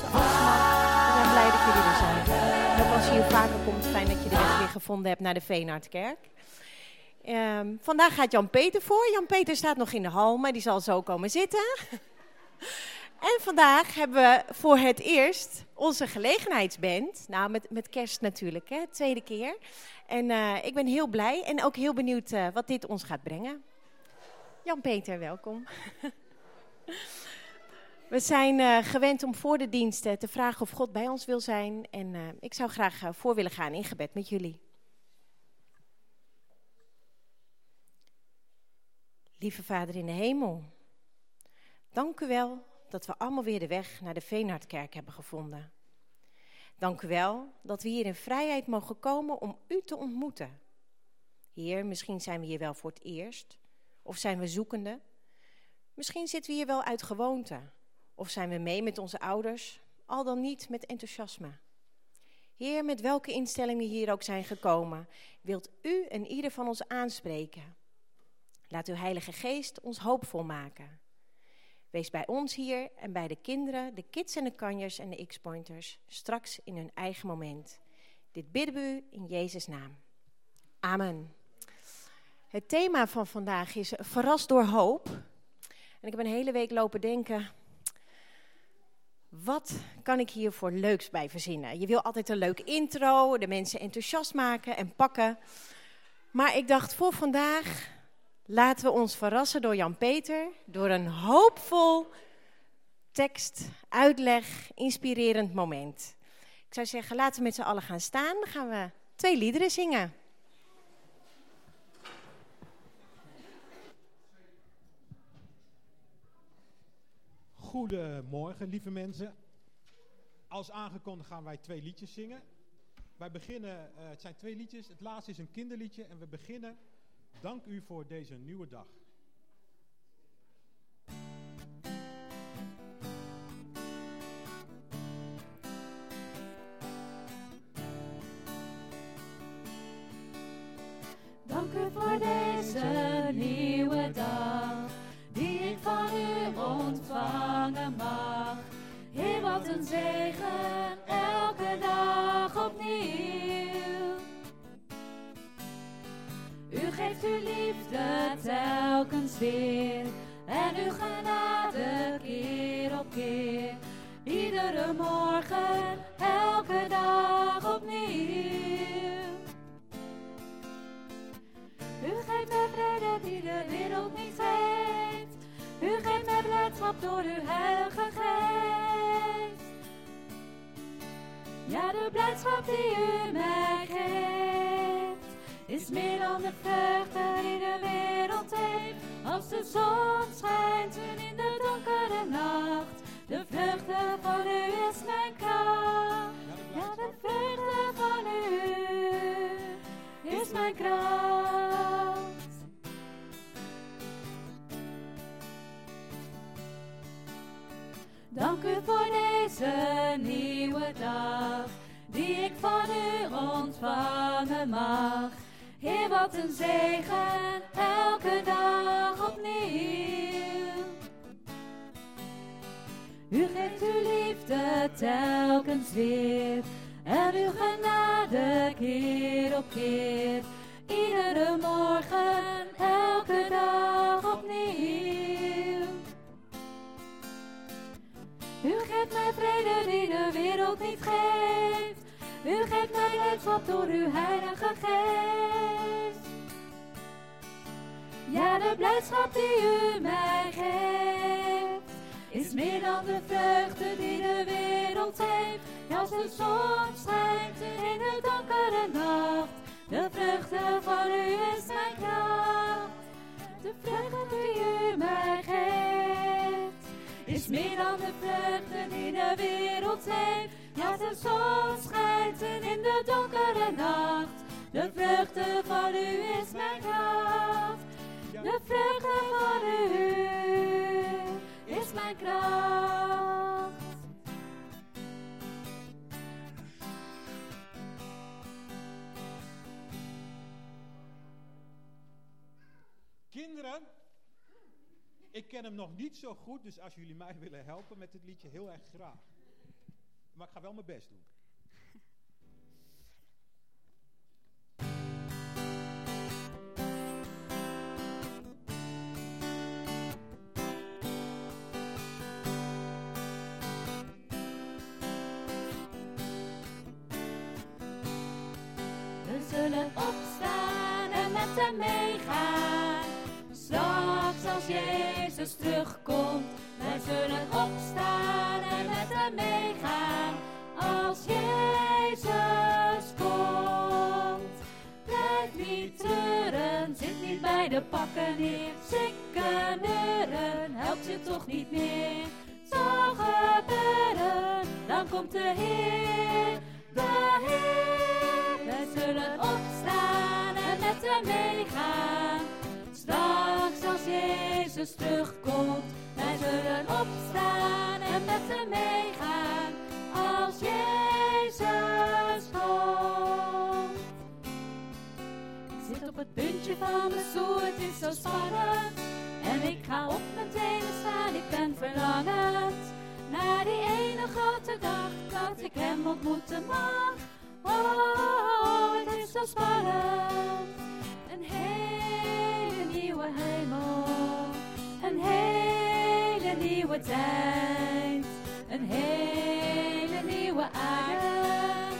We zijn blij dat jullie er zijn. En ook als je hier vaker komt, fijn dat je de weg weer gevonden hebt naar de Veenhardkerk. Um, vandaag gaat Jan-Peter voor. Jan-Peter staat nog in de hal, maar die zal zo komen zitten. En vandaag hebben we voor het eerst onze gelegenheidsband. Nou, met, met kerst natuurlijk, hè, tweede keer. En uh, ik ben heel blij en ook heel benieuwd uh, wat dit ons gaat brengen. Jan-Peter, welkom. We zijn uh, gewend om voor de diensten te vragen of God bij ons wil zijn. En uh, ik zou graag voor willen gaan in gebed met jullie. Lieve Vader in de hemel, dank u wel dat we allemaal weer de weg naar de Veenhardkerk hebben gevonden. Dank u wel dat we hier in vrijheid mogen komen om u te ontmoeten. Heer, misschien zijn we hier wel voor het eerst, of zijn we zoekende. Misschien zitten we hier wel uit gewoonte. Of zijn we mee met onze ouders, al dan niet met enthousiasme? Heer, met welke instellingen hier ook zijn gekomen, wilt u en ieder van ons aanspreken. Laat uw Heilige Geest ons hoopvol maken. Wees bij ons hier en bij de kinderen, de kids en de kanjers en de X-pointers, straks in hun eigen moment. Dit bidden we u in Jezus' naam. Amen. Het thema van vandaag is verrast door hoop. En ik heb een hele week lopen denken, wat kan ik hier voor leuks bij verzinnen? Je wil altijd een leuk intro, de mensen enthousiast maken en pakken. Maar ik dacht voor vandaag, laten we ons verrassen door Jan-Peter. Door een hoopvol tekst, uitleg, inspirerend moment. Ik zou zeggen, laten we met z'n allen gaan staan. Dan gaan we twee liederen zingen. Goedemorgen, lieve mensen. Als aangekondigd gaan wij twee liedjes zingen. Wij beginnen, uh, het zijn twee liedjes. Het laatste is een kinderliedje en we beginnen. Dank u voor deze nieuwe dag. Elke dag opnieuw. U geeft uw liefde telkens weer en uw genade keer op keer. Iedere morgen, elke dag opnieuw. U geeft mij vrede die de wereld niet heeft. U geeft mij blijdschap door uw heilige geest. Ja, de blijdschap die u mij geeft, is meer dan de vreugde die de wereld heeft. Als de zon schijnt en in de donkere nacht, de vreugde van u is mijn kracht. Ja, de vreugde van u is mijn kracht. Dank u voor deze nieuwe dag, die ik van u ontvangen mag. Heer, wat een zegen, elke dag opnieuw. U geeft uw liefde telkens weer, en uw genade keer op keer. Die de wereld niet geeft. U geeft mij blijdschap door uw heilige geest. Ja, de blijdschap die u mij geeft, is meer dan de vreugde die de wereld heeft. Als de zon schijnt in de donkere nacht, de vreugde van u is mijn kracht. De vreugde die u mij geeft meer dan de vreugde die de wereld heeft. Ja, de zon schijnt in de donkere nacht. De vreugde van u is mijn kracht. De vreugde van u is mijn kracht. Kinderen, ik ken hem nog niet zo goed, dus als jullie mij willen helpen met dit liedje, heel erg graag. Maar ik ga wel mijn best doen. We zullen opstaan en met hem meegaan. Straks als Jezus terugkomt, wij zullen opstaan en met hem meegaan. Als Jezus komt, blijf niet treuren, zit niet bij de pakken neer. Neuren, helpt je toch niet meer. Zal gebeuren, dan komt de Heer, de Heer. Wij zullen opstaan en met hem meegaan. Jezus terugkomt, wij zullen opstaan en met hem meegaan. Als Jezus komt. Ik zit op het puntje van mijn stoel, het is zo spannend. En ik ga op mijn tenen staan, ik ben verlangend. Naar die ene grote dag dat ik hem ontmoeten mag. Oh, oh, het is zo spannend. Een hele nieuwe aarde,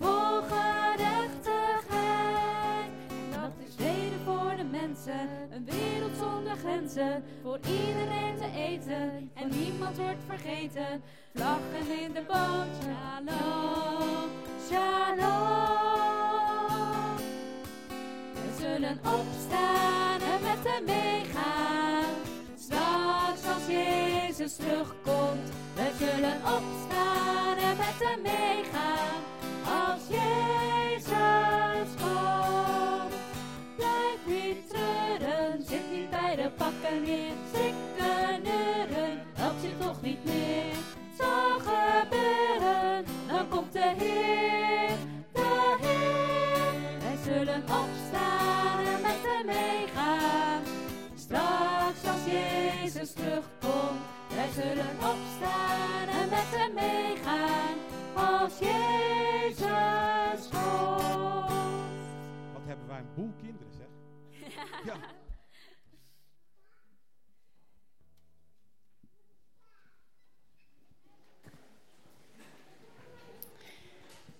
vol gerechtigheid. En dat is vrede voor de mensen, een wereld zonder grenzen, voor iedereen te eten en niemand wordt vergeten. Vlaggen in de boot, shalom, shalom. We zullen opstaan en met hem meegaan. Terugkomt, we zullen opstaan en met hem meegaan. Als Jezus komt, blijf niet treuren, zit niet bij de pakken neer. Stikken neuren, helpt je toch niet meer. Zal gebeuren, dan komt de Heer, de Heer. Wij zullen opstaan en met hem meegaan. Straks als Jezus terugkomt, wij zullen opstaan en met hem meegaan. Als Jezus komt. Wat hebben wij een boel kinderen, zeg. Ja.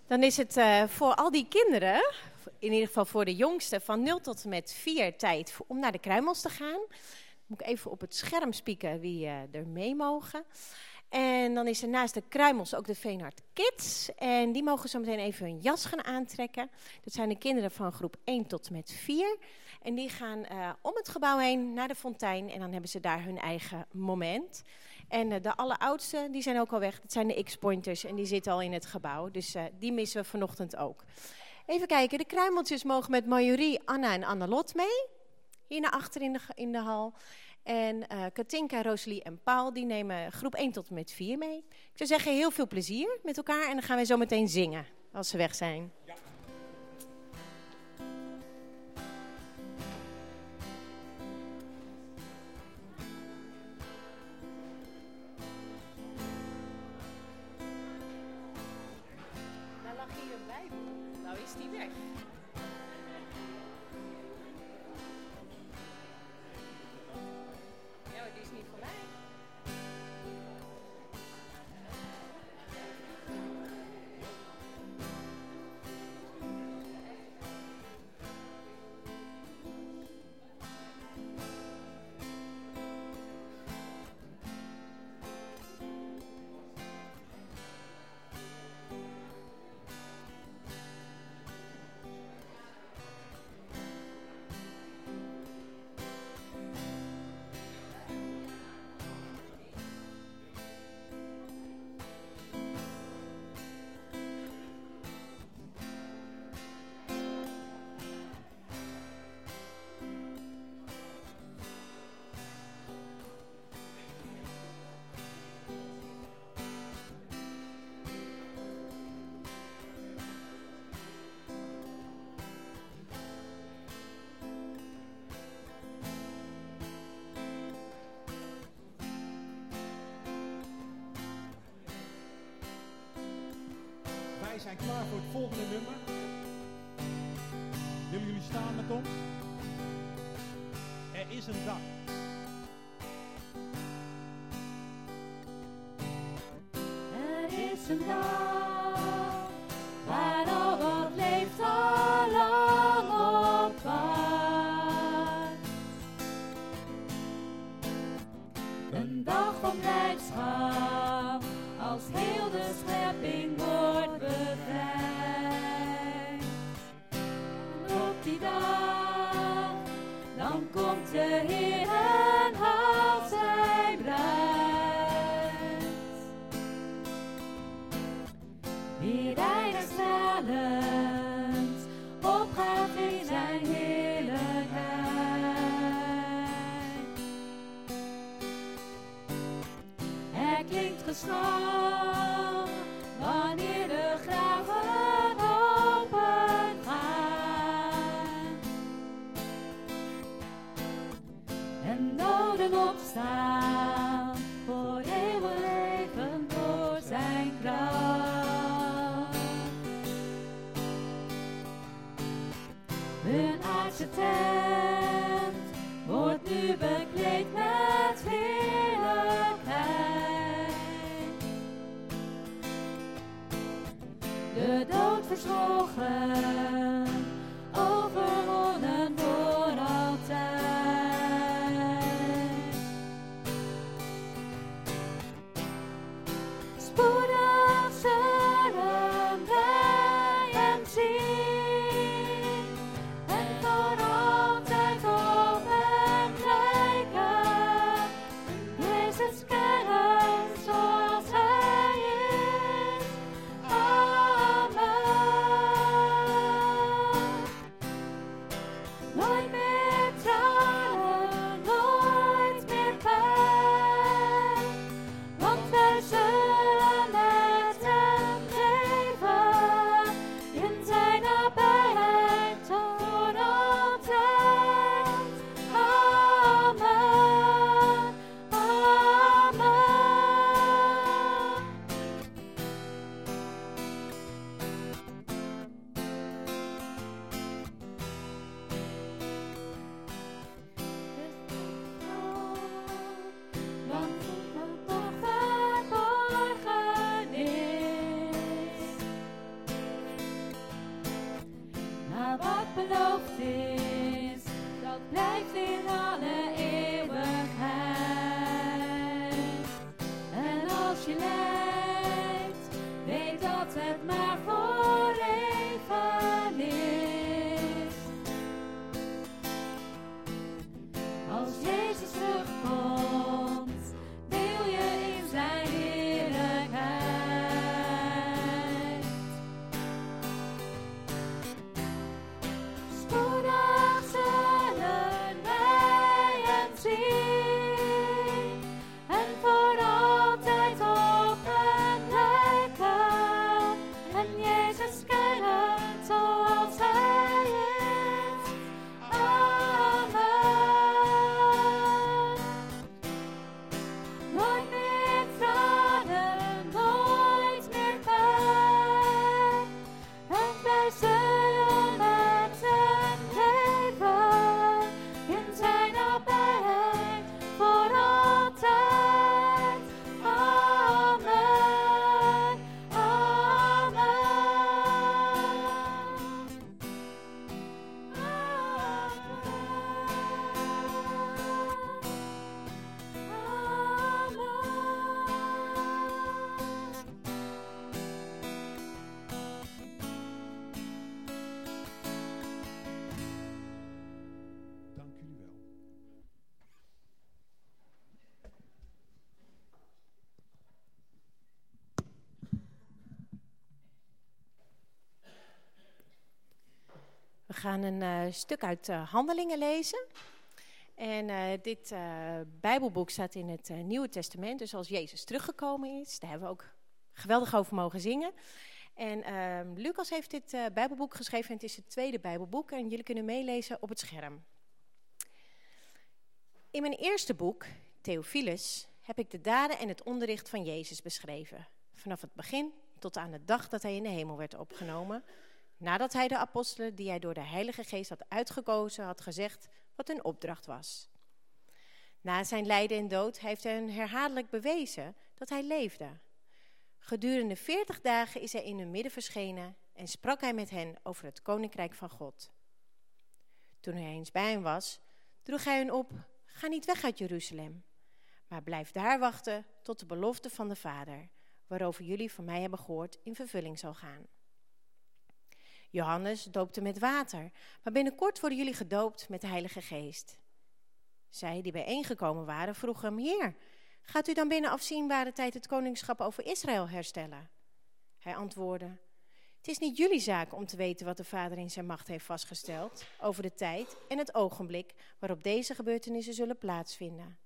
Dan is het eh, voor al die kinderen, in ieder geval voor de jongste, van 0 tot en met 4 tijd om naar de kruimels te gaan. Moet ik even op het scherm spieken wie eh, er mee mogen. En dan is er naast de kruimels ook de Veenhard Kids. En die mogen zo meteen even hun jas gaan aantrekken. Dat zijn de kinderen van groep 1 tot met 4. En die gaan eh, om het gebouw heen naar de fontein. En dan hebben ze daar hun eigen moment. En eh, de alleroudste, die zijn ook al weg. Dat zijn de X-pointers en die zitten al in het gebouw. Dus die missen we vanochtend ook. Even kijken, de kruimeltjes mogen met Marjorie, Anna en Annelot mee. Hier naar achter in de, in de hal. En eh Katinka, Rosalie en Paul, die nemen groep 1 tot en met 4 mee. Ik zou zeggen, heel veel plezier met elkaar. En dan gaan we zo meteen zingen, als ze weg zijn. Nou zijn klaar voor het volgende nummer. Willen jullie staan met ons? Er is een dag. Er is een dag opstaan voor eeuwig leven door zijn kracht. Hun aardse tent wordt nu bekleed met heerlijkheid. De dood verzwolgen, gaan een eh, stuk uit eh, Handelingen lezen. En eh, dit Bijbelboek staat in het Nieuwe Testament. Dus als Jezus teruggekomen is, daar hebben we ook geweldig over mogen zingen. En ehm, Lucas heeft dit Bijbelboek geschreven en het is het tweede Bijbelboek. En jullie kunnen meelezen op het scherm. In mijn eerste boek, Theophilus, heb ik de daden en het onderricht van Jezus beschreven. Vanaf het begin tot aan de dag dat hij in de hemel werd opgenomen, nadat hij de apostelen die hij door de Heilige Geest had uitgekozen had gezegd wat hun opdracht was. Na zijn lijden en dood heeft hij hen herhaaldelijk bewezen dat hij leefde. Gedurende veertig dagen is hij in hun midden verschenen en sprak hij met hen over het koninkrijk van God. Toen hij eens bij hen was, droeg hij hen op: Ga niet weg uit Jeruzalem, maar blijf daar wachten tot de belofte van de Vader, waarover jullie van mij hebben gehoord, in vervulling zal gaan. Johannes doopte met water, maar binnenkort worden jullie gedoopt met de Heilige Geest. Zij die bijeengekomen waren, vroegen hem: Heer, gaat u dan binnen afzienbare tijd het koningschap over Israël herstellen? Hij antwoordde: Het is niet jullie zaak om te weten wat de Vader in zijn macht heeft vastgesteld over de tijd en het ogenblik waarop deze gebeurtenissen zullen plaatsvinden.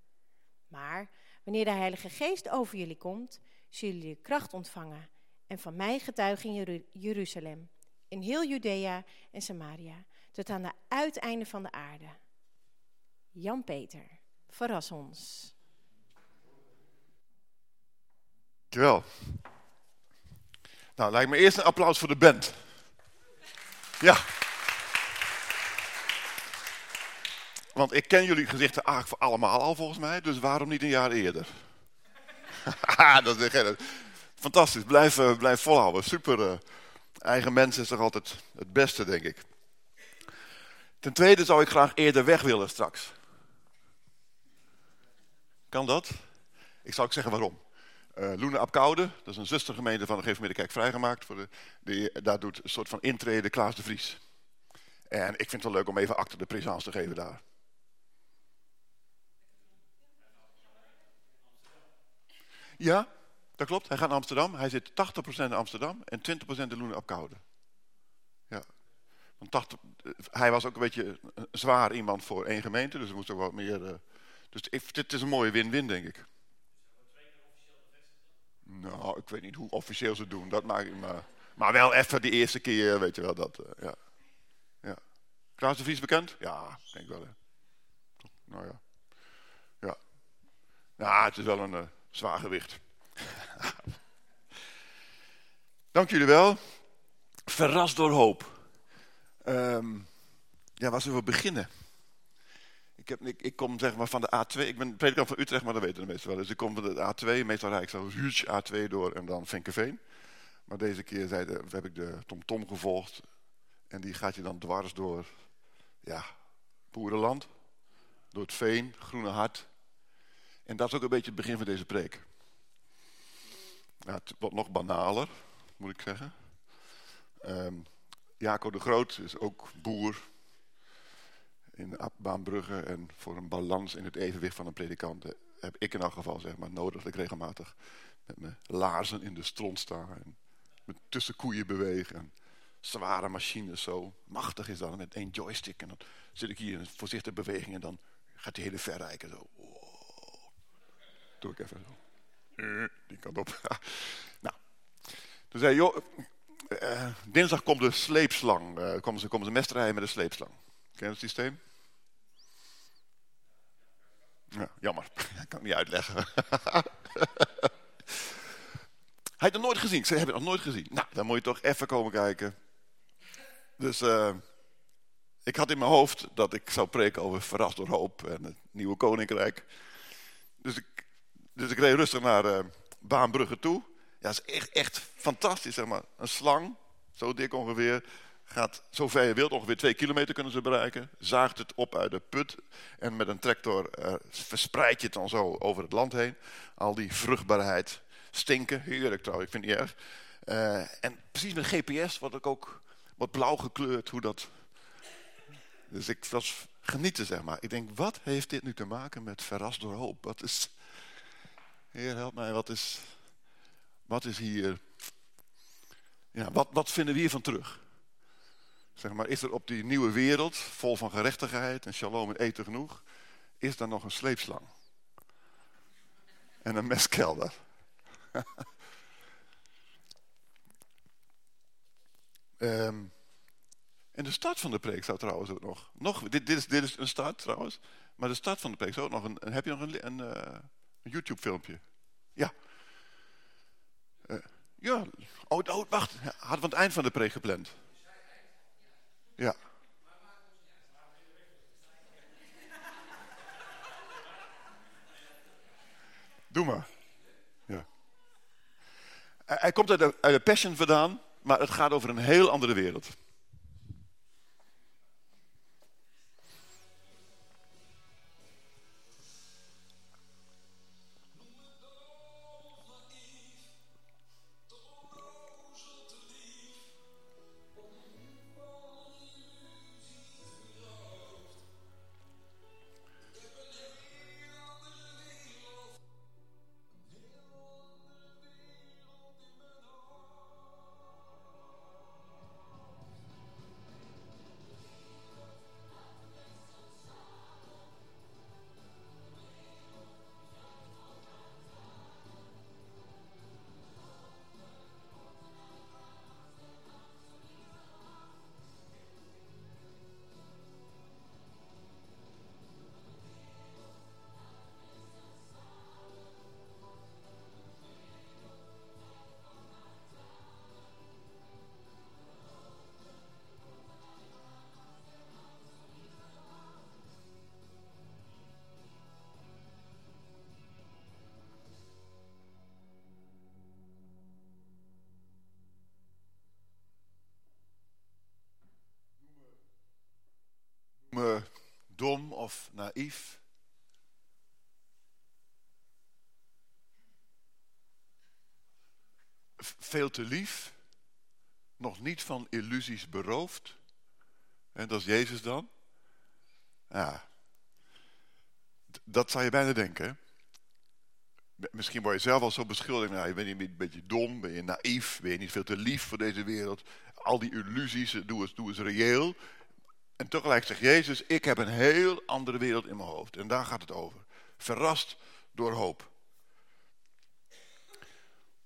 Maar wanneer de Heilige Geest over jullie komt, zullen jullie kracht ontvangen en van mij getuigen in Jeru Jeruzalem, in heel Judea en Samaria, tot aan de uiteinde van de aarde. Jan-Peter, verras ons. Dankjewel. Nou, lijkt me eerst een applaus voor de band. Ja. Want ik ken jullie gezichten eigenlijk allemaal al volgens mij, dus waarom niet een jaar eerder? dat is fantastisch, blijf, uh, blijf volhouden. Super. Eigen mensen is toch altijd het beste, denk ik. Ten tweede zou ik graag eerder weg willen straks. Kan dat? Ik zal ook zeggen waarom. Uh, Loene Apkoude, dat is een zustergemeente van de Geefmiddenkerk vrijgemaakt. Voor de, die, daar doet een soort van intrede Klaas de Vries. En ik vind het wel leuk om even achter de présence te geven daar. Ja, dat klopt. Hij gaat naar Amsterdam. Hij zit 80% in Amsterdam en 20% in Loene Apkoude. Ja. Want 80, hij was ook een beetje een zwaar iemand voor één gemeente, dus er moest ook wat meer... Uh, dus ik, dit is een mooie win-win, denk ik. Nou, ik weet niet hoe officieel ze doen. Dat maak ik maar. Maar wel even de eerste keer, weet je wel. Dat, uh, ja. ja. Klaas de Vries bekend? Ja, denk wel. Hè. Nou ja. Ja. Nou, het is wel een zwaar gewicht. Dank jullie wel. Verrast door hoop. Um, ja, waar zullen we beginnen? Ik, heb, ik, kom zeg maar van de A2. Ik ben predikant van Utrecht, maar dat weten de meesten wel. Dus ik kom van de A2. Meestal rijd ik zo huge A2 door en dan Vinkenveen. Maar deze keer zei heb ik de TomTom -tom gevolgd. En die gaat je dan dwars door ja, boerenland. Door het veen, groene hart. En dat is ook een beetje het begin van deze preek. Ja, het wordt nog banaler, moet ik zeggen. Um, Jaco de Groot is ook boer, in Baanbrugge en voor een balans in het evenwicht van een predikant heb ik in elk geval zeg maar, nodig dat ik regelmatig met mijn laarzen in de stront sta en me tussen koeien beweeg en zware machines zo. Machtig is dat met één joystick en dan zit ik hier in een voorzichtige beweging en dan gaat die hele verrijken zo. Doe ik even zo. Die kant op. nou, toen zei joh, uh, dinsdag komt de sleepslang, uh, komen ze, komen ze mestrijden met de sleepslang. Ken je het systeem? Ja, jammer, ik kan het niet uitleggen. Hij had het nooit gezien. Ik zei, heb je het nog nooit gezien? Nou, dan moet je toch even komen kijken. Dus ik had in mijn hoofd dat ik zou preken over verrast door hoop en het nieuwe koninkrijk. Dus ik, dus ik reed rustig naar uh, Baanbrugge toe. Ja, dat is echt, echt fantastisch, zeg maar. Een slang, zo dik ongeveer, gaat zo ver je wilt, ongeveer twee kilometer kunnen ze bereiken. Zaagt het op uit de put en met een tractor uh, verspreid je het dan zo over het land heen. Al die vruchtbaarheid, stinken, heerlijk trouwens, ik vind het niet erg. Uh, en precies met GPS wordt ik ook wat blauw gekleurd, hoe dat... Dus ik was genieten, zeg maar. Ik denk, wat heeft dit nu te maken met verrast door hoop? Wat is... Heer, help mij, wat is... Wat is hier... Ja, wat, wat vinden we hiervan terug? Zeg maar, is er op die nieuwe wereld, vol van gerechtigheid en shalom en eten genoeg, is er nog een sleepslang? En een meskelder. um, en de start van de preek zou trouwens ook nog. nog dit, dit, is, een start trouwens. Maar de start van de preek zou ook nog een. heb je nog een, een, een YouTube filmpje? Ja. Uh, Ja, oh, oh wacht. Hadden we het eind van de preek gepland. Ja. Doe maar. Ja. Hij komt uit de, uit de Passion vandaan, maar het gaat over een heel andere wereld. Of naïef. Veel te lief. Nog niet van illusies beroofd. En dat is Jezus dan. Ja. Dat zou je bijna denken. Misschien word je zelf al zo beschuldigd. Nou, je bent een beetje dom, ben je naïef, ben je niet veel te lief voor deze wereld. Al die illusies, doe eens, doe eens reëel. En tegelijk zegt Jezus, ik heb een heel andere wereld in mijn hoofd. En daar gaat het over. Verrast door hoop.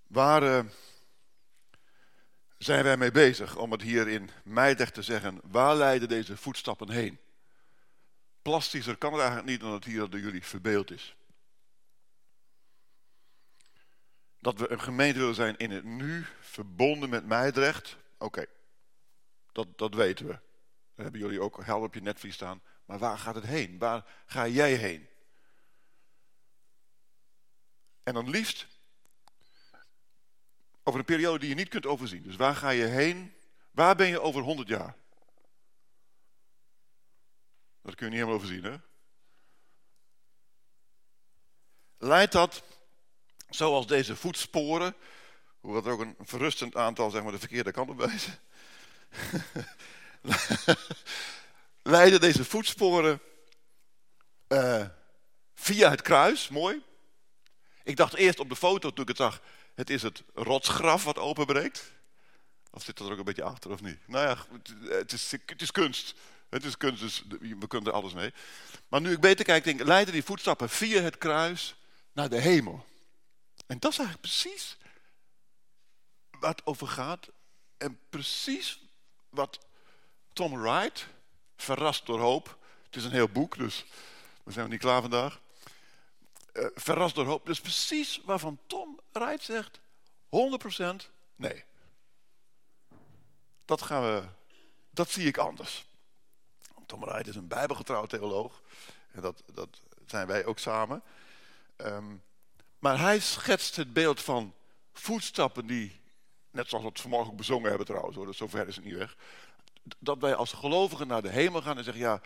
Waar uh, zijn wij mee bezig om het hier in Meidrecht te zeggen? Waar leiden deze voetstappen heen? Plastischer kan het eigenlijk niet dan het hier door jullie verbeeld is. Dat we een gemeente willen zijn in het nu, verbonden met Meidrecht. Oké, dat, dat weten we hebben jullie ook helder op je netvlies staan. Maar waar gaat het heen? Waar ga jij heen? En dan liefst over een periode die je niet kunt overzien. Dus waar ga je heen? Waar ben je over 100 jaar? Dat kun je niet helemaal overzien, hè? Leidt dat, zoals deze voetsporen, hoewel er ook een verrustend aantal zeg maar, de verkeerde kant op wijzen, leiden deze voetsporen uh, via het kruis. Mooi. Ik dacht eerst op de foto toen ik het zag, het is het rotsgraf wat openbreekt. Of zit dat er ook een beetje achter of niet? Nou ja, het is, het is kunst. Het is kunst, dus we kunnen er alles mee. Maar nu ik beter kijk, denk ik, leiden die voetstappen via het kruis naar de hemel. En dat is eigenlijk precies waar het over gaat. En precies wat Tom Wright, Verrast door hoop. Het is een heel boek, dus we zijn niet klaar vandaag. Uh, verrast door hoop. Dus precies waarvan Tom Wright zegt, 100% nee. Dat gaan we, dat zie ik anders. Tom Wright is een bijbelgetrouw theoloog. En dat, dat zijn wij ook samen. Um, maar hij schetst het beeld van voetstappen die, net zoals we het vanmorgen bezongen hebben trouwens, hoor, zover is het niet weg dat wij als gelovigen naar de hemel gaan en zeggen, ja,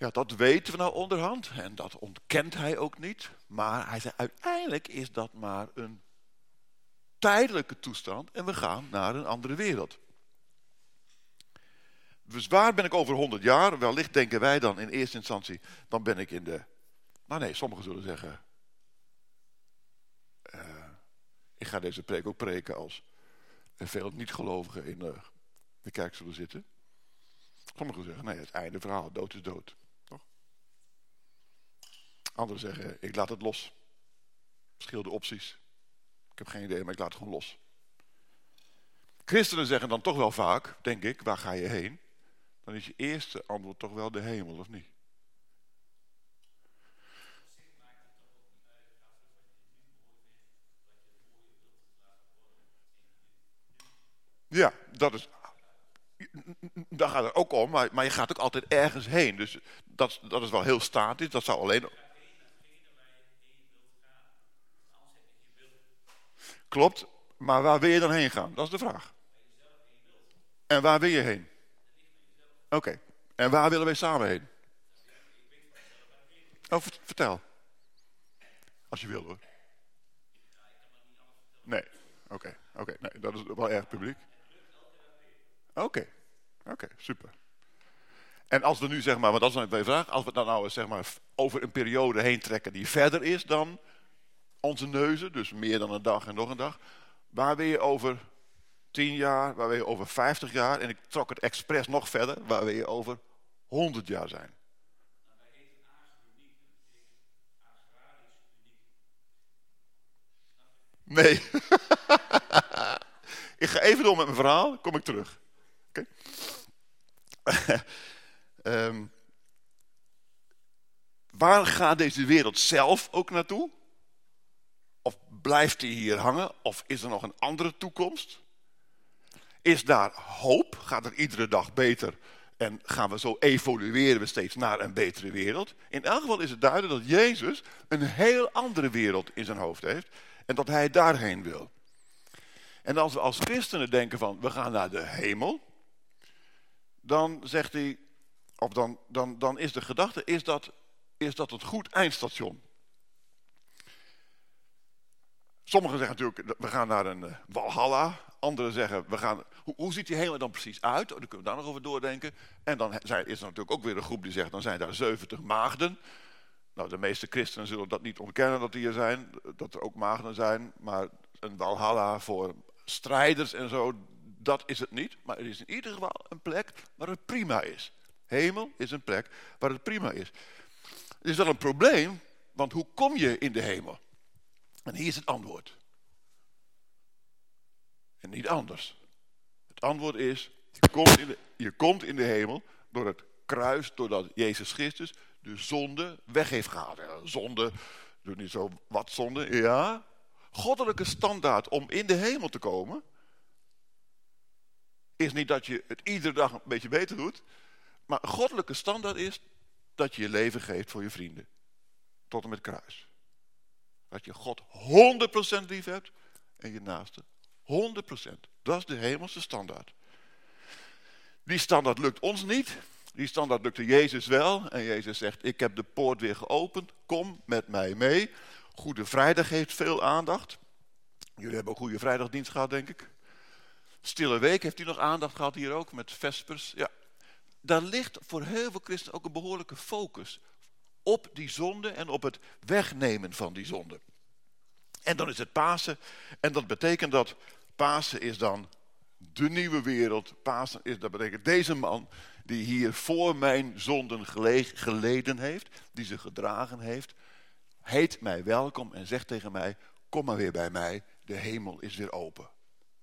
ja, dat weten we nou onderhand. En dat ontkent hij ook niet. Maar hij zei, uiteindelijk is dat maar een tijdelijke toestand. En we gaan naar een andere wereld. Dus waar ben ik over 100 jaar? Wellicht denken wij dan in eerste instantie, dan ben ik in de... Nou nee, sommigen zullen zeggen... Uh, ik ga deze preek ook preken als veel niet-gelovigen in de de kerk zullen zitten. Sommigen zeggen, nee, het einde verhaal, dood is dood. Toch? Anderen zeggen, ik laat het los. Verschillende opties. Ik heb geen idee, maar ik laat het gewoon los. Christenen zeggen dan toch wel vaak, denk ik, waar ga je heen? Dan is je eerste antwoord toch wel de hemel, of niet? Ja, dat is... Daar gaat het ook om, maar, maar je gaat ook altijd ergens heen. Dus dat, dat is wel heel statisch. Dat zou alleen... Klopt, maar waar wil je dan heen gaan? Dat is de vraag. En waar wil je heen? Oké, en waar willen wij samen heen? Oh, vertel. Als je wil hoor. Nee, oké, oké. Nee, dat is wel erg publiek. Oké, oké, super. En als we nu zeg maar, want dat is mijn vraag, als we dan nou zeg maar over een periode heen trekken die verder is dan onze neuzen, dus meer dan een dag en nog een dag, waar wil je over 10 jaar, waar wil je over 50 jaar, en ik trok het expres nog verder, waar wil je over 100 jaar zijn? Nee. ik ga even door met mijn verhaal, kom ik terug. Ehm, waar gaat deze wereld zelf ook naartoe? Of blijft hij hier hangen? Of is er nog een andere toekomst? Is daar hoop? Gaat het iedere dag beter? En gaan we zo evolueren we steeds naar een betere wereld? In elk geval is het duidelijk dat Jezus een heel andere wereld in zijn hoofd heeft. En dat hij daarheen wil. En als we als christenen denken van we gaan naar de hemel. Dan zegt hij, of dan, dan, dan is de gedachte, is dat, is dat het goed eindstation? Sommigen zeggen natuurlijk, we gaan naar een uh, Walhalla. Anderen zeggen, we gaan, hoe, hoe ziet die hemel dan precies uit? Oh, daar kunnen we daar nog over doordenken. En dan is er natuurlijk ook weer een groep die zegt, dan zijn daar 70 maagden. Nou, de meeste christenen zullen dat niet ontkennen dat die er zijn. Dat er ook maagden zijn. Maar een Walhalla voor strijders en zo, dat is het niet. Maar het is in ieder geval een plek waar het prima is. Hemel is een plek waar het prima is. Is wel een probleem, want hoe kom je in de hemel? En hier is het antwoord. En niet anders. Het antwoord is, je komt in de, komt in de hemel door het kruis, doordat Jezus Christus de zonde weg heeft gehaald. Zonde, doe niet zo, wat zonde? Ja, goddelijke standaard om in de hemel te komen... is niet dat je het iedere dag een beetje beter doet... maar goddelijke standaard is dat je je leven geeft voor je vrienden. Tot en met kruis. Dat je God 100% lief hebt en je naaste 100%. Dat is de hemelse standaard. Die standaard lukt ons niet. Die standaard lukte Jezus wel. En Jezus zegt, ik heb de poort weer geopend. Kom met mij mee. Goede Vrijdag heeft veel aandacht. Jullie hebben ook Goede Vrijdagdienst gehad, denk ik. Stille Week heeft u nog aandacht gehad hier ook, met Vespers. Ja. Daar ligt voor heel veel christenen ook een behoorlijke focus op die zonde en op het wegnemen van die zonde. En dan is het Pasen. En dat betekent dat Pasen is dan de nieuwe wereld. Pasen is, dat betekent deze man die hier voor mijn zonden geleden heeft, die ze gedragen heeft, heet mij welkom en zegt tegen mij, kom maar weer bij mij, de hemel is weer open.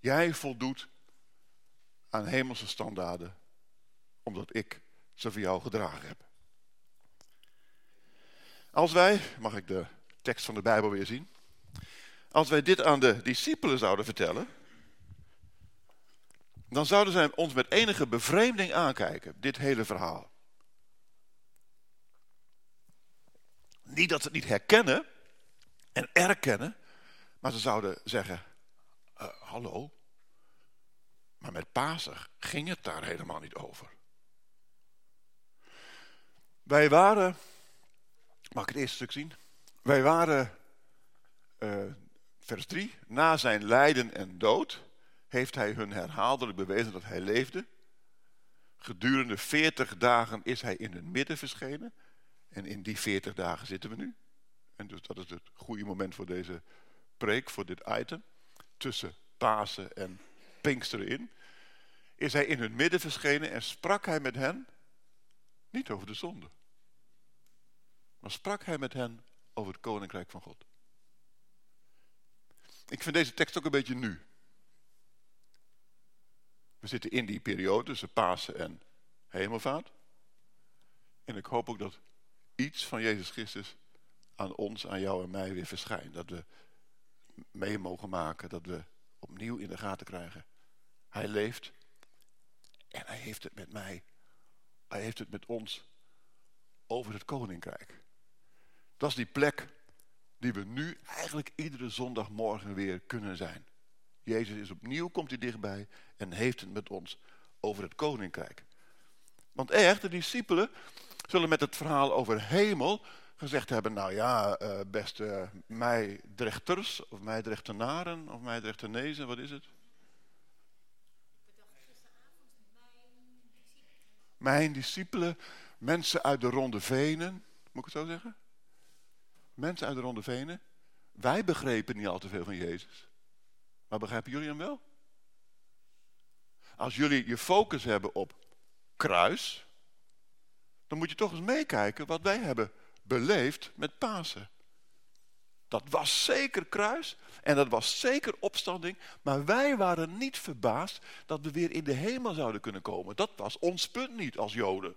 Jij voldoet aan hemelse standaarden, omdat ik ze voor jou gedragen heb. Als wij, mag ik de tekst van de Bijbel weer zien, als wij dit aan de discipelen zouden vertellen, dan zouden zij ons met enige bevreemding aankijken, dit hele verhaal. Niet dat ze het niet herkennen en erkennen, maar ze zouden zeggen, uh, hallo, maar met Pasen ging het daar helemaal niet over. Wij waren, mag ik het eerste stuk zien? Wij waren, uh, vers 3, na zijn lijden en dood heeft hij hun herhaaldelijk bewezen dat hij leefde. Gedurende 40 dagen is hij in hun midden verschenen. En in die 40 dagen zitten we nu. En dus dat is het goede moment voor deze preek, voor dit item. Tussen Pasen en Pinksteren in. Is hij in hun midden verschenen en sprak hij met hen. Niet over de zonde. Maar sprak hij met hen over het koninkrijk van God. Ik vind deze tekst ook een beetje nu. We zitten in die periode tussen Pasen en Hemelvaart. En ik hoop ook dat iets van Jezus Christus aan ons, aan jou en mij weer verschijnt. Dat we mee mogen maken, dat we opnieuw in de gaten krijgen. Hij leeft. En hij heeft het met mij. Hij heeft het met ons over het koninkrijk. Dat is die plek die we nu eigenlijk iedere zondagmorgen weer kunnen zijn. Jezus is opnieuw, komt hij dichtbij en heeft het met ons over het koninkrijk. Want echt, de discipelen zullen met het verhaal over hemel gezegd hebben, nou ja, uh, beste meidrechters of meidrechtenaren of meidrechtenezen, wat is het? Mijn discipelen, mensen uit de ronde venen, moet ik het zo zeggen? Mensen uit de ronde venen. Wij begrepen niet al te veel van Jezus. Maar begrijpen jullie hem wel? Als jullie je focus hebben op kruis, dan moet je toch eens meekijken wat wij hebben beleefd met Pasen. Dat was zeker kruis en dat was zeker opstanding, maar wij waren niet verbaasd dat we weer in de hemel zouden kunnen komen. Dat was ons punt niet als Joden.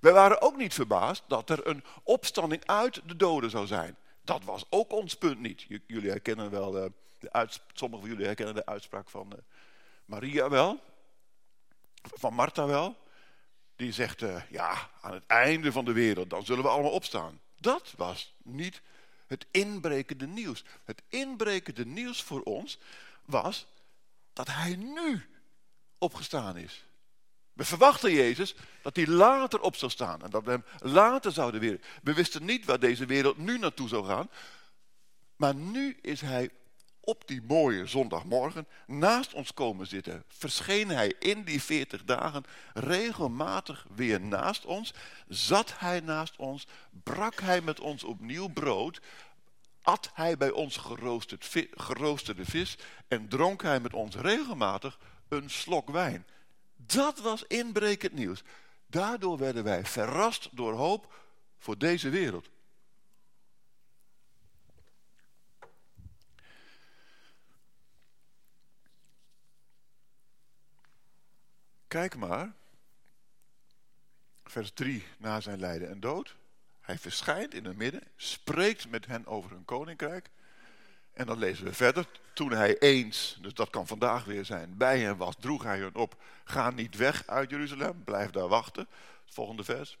Wij waren ook niet verbaasd dat er een opstanding uit de doden zou zijn. Dat was ook ons punt niet. Jullie herkennen wel, de, de sommigen van jullie herkennen de uitspraak van uh, Maria wel. Van Martha wel. Die zegt, uh, ja, aan het einde van de wereld, dan zullen we allemaal opstaan. Dat was niet het inbrekende nieuws. Het inbrekende nieuws voor ons was dat hij nu opgestaan is. We verwachten Jezus dat hij later op zou staan en dat we hem later zouden weer. We wisten niet waar deze wereld nu naartoe zou gaan. Maar nu is hij op die mooie zondagmorgen naast ons komen zitten. Verscheen hij in die 40 dagen regelmatig weer naast ons. Zat hij naast ons, brak hij met ons opnieuw brood. At hij bij ons geroosterde vis en dronk hij met ons regelmatig een slok wijn. Dat was inbrekend nieuws. Daardoor werden wij verrast door hoop voor deze wereld. Kijk maar, vers 3 na zijn lijden en dood. Hij verschijnt in het midden, spreekt met hen over hun koninkrijk. En dan lezen we verder. Toen hij eens, dus dat kan vandaag weer zijn, bij hen was, droeg hij hun op. Ga niet weg uit Jeruzalem, blijf daar wachten. Volgende vers,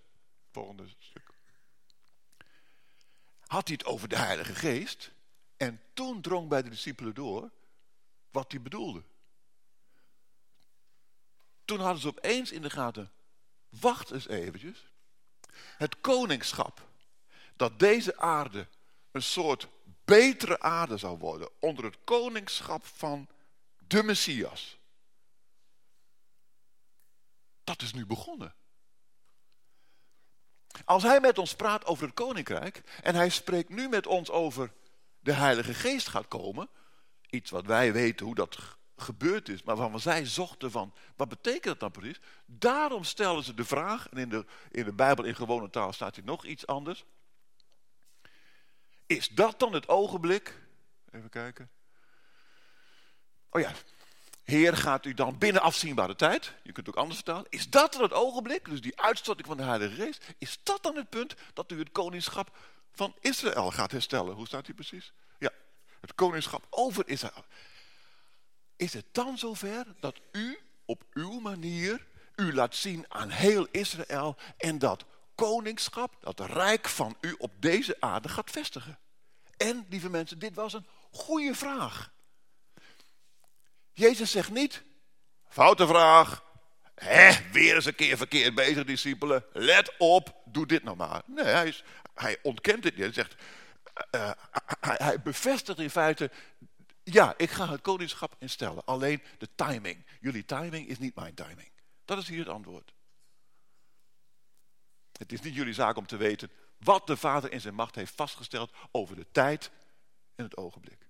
volgende stuk. Had hij het over de Heilige Geest. En toen drong bij de discipelen door wat hij bedoelde. Toen hadden ze opeens in de gaten, wacht eens eventjes. Het koningschap, dat deze aarde een soort betere aarde zou worden onder het koningschap van de Messias. Dat is nu begonnen. Als hij met ons praat over het koninkrijk en hij spreekt nu met ons over de heilige geest gaat komen, iets wat wij weten hoe dat gebeurd is, maar waarvan zij zochten van, wat betekent dat dan precies? Daarom stellen ze de vraag, en in de, in de Bijbel in gewone taal staat hier nog iets anders. Is dat dan het ogenblik? Even kijken. Oh ja, Heer gaat u dan binnen afzienbare tijd, je kunt het ook anders vertalen, is dat dan het ogenblik, dus die uitstorting van de Heilige Geest, is dat dan het punt dat u het koningschap van Israël gaat herstellen? Hoe staat die precies? Ja, het koningschap over Israël. Is het dan zover dat u op uw manier u laat zien aan heel Israël en dat koningschap, dat rijk van u op deze aarde gaat vestigen? En, lieve mensen, dit was een goede vraag. Jezus zegt niet, foute vraag, hè, weer eens een keer verkeerd bezig, discipelen, let op, doe dit nou maar. Nee, hij, is, hij ontkent dit niet. Hij zegt, uh, hij, hij bevestigt in feite ja, ik ga het koningschap instellen. Alleen de timing. Jullie timing is niet mijn timing. Dat is hier het antwoord. Het is niet jullie zaak om te weten wat de Vader in zijn macht heeft vastgesteld over de tijd en het ogenblik.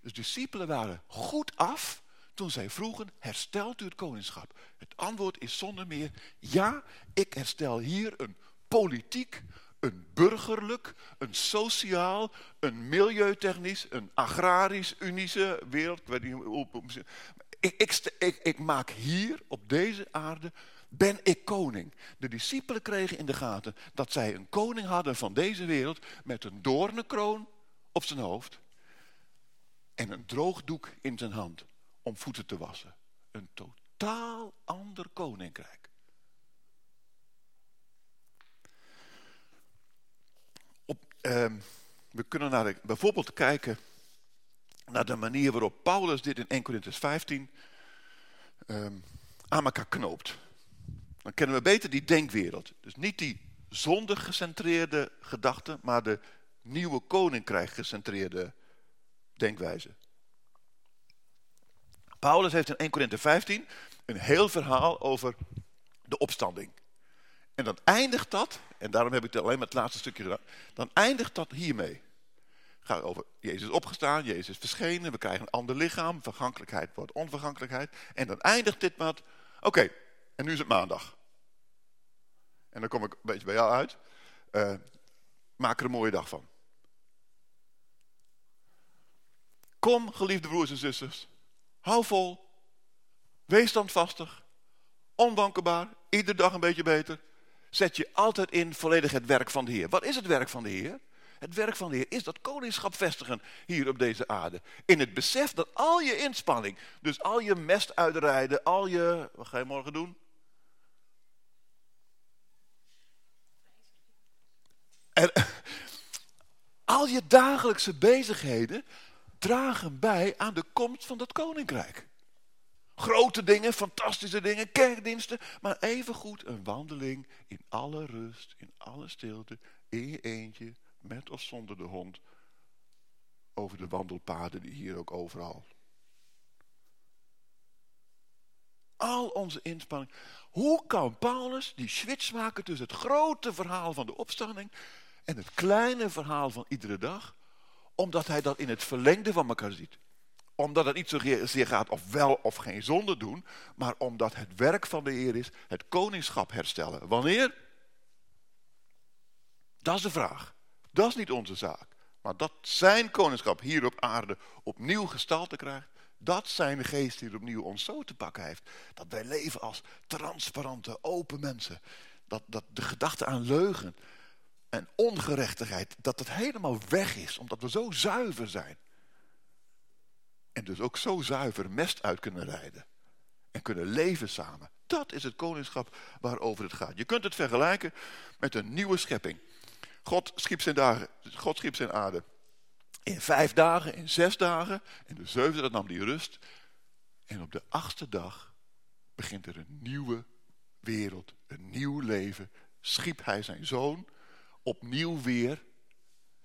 Dus de discipelen waren goed af toen zij vroegen, herstelt u het koningschap? Het antwoord is zonder meer, ja, ik herstel hier een politiek, een burgerlijk, een sociaal, een milieutechnisch, een agrarisch, unische wereld. Ik, ik, ik, ik, ik maak hier op deze aarde, ben ik koning. De discipelen kregen in de gaten dat zij een koning hadden van deze wereld met een doornenkroon op zijn hoofd. en een droogdoek in zijn hand om voeten te wassen. Een totaal ander koninkrijk. Ehm, we kunnen naar bijvoorbeeld kijken naar de manier waarop Paulus dit in 1 Corinthians 15 ehm, aan elkaar knoopt. Dan kennen we beter die denkwereld. Dus niet die zondig gecentreerde gedachte, maar de nieuwe koninkrijk gecentreerde denkwijze. Paulus heeft in 1 Korinthe 15 een heel verhaal over de opstanding. En dan eindigt dat, en daarom heb ik het alleen maar het laatste stukje gedaan, dan eindigt dat hiermee. Gaat over Jezus opgestaan, Jezus verschenen, we krijgen een ander lichaam, vergankelijkheid wordt onvergankelijkheid. En dan eindigt dit met, oké, en nu is het maandag. En dan kom ik een beetje bij jou uit. Uh, maak er een mooie dag van. Kom, geliefde broers en zusters. Hou vol. Wees standvastig. Onwankelbaar. Iedere dag een beetje beter. Zet je altijd in volledig het werk van de Heer. Wat is het werk van de Heer? Het werk van de Heer is dat koningschap vestigen hier op deze aarde. In het besef dat al je inspanning, dus al je mest uitrijden, al je... Wat ga je morgen doen? En, al je dagelijkse bezigheden dragen bij aan de komst van dat koninkrijk. Grote dingen, fantastische dingen, kerkdiensten, maar evengoed een wandeling in alle rust, in alle stilte, in je eentje, met of zonder de hond, over de wandelpaden die hier ook overal. Al onze inspanning. Hoe kan Paulus die switch maken tussen het grote verhaal van de opstanding en het kleine verhaal van iedere dag? Omdat hij dat in het verlengde van elkaar ziet. Omdat het niet zozeer gaat of wel of geen zonde doen. Maar omdat het werk van de Heer is het koningschap herstellen. Wanneer? Dat is de vraag. Dat is niet onze zaak. Maar dat zijn koningschap hier op aarde opnieuw gestalte krijgt. Dat zijn geest hier opnieuw ons zo te pakken heeft. Dat wij leven als transparante, open mensen. Dat, dat de gedachte aan leugen, en ongerechtigheid, dat het helemaal weg is, omdat we zo zuiver zijn. En dus ook zo zuiver mest uit kunnen rijden. En kunnen leven samen. Dat is het koningschap waarover het gaat. Je kunt het vergelijken met een nieuwe schepping. God schiep zijn, God schiep zijn aarde. In vijf dagen, in zes dagen. In de zevende dag nam hij rust. En op de achtste dag begint er een nieuwe wereld, een nieuw leven. Schiep hij zijn zoon opnieuw weer,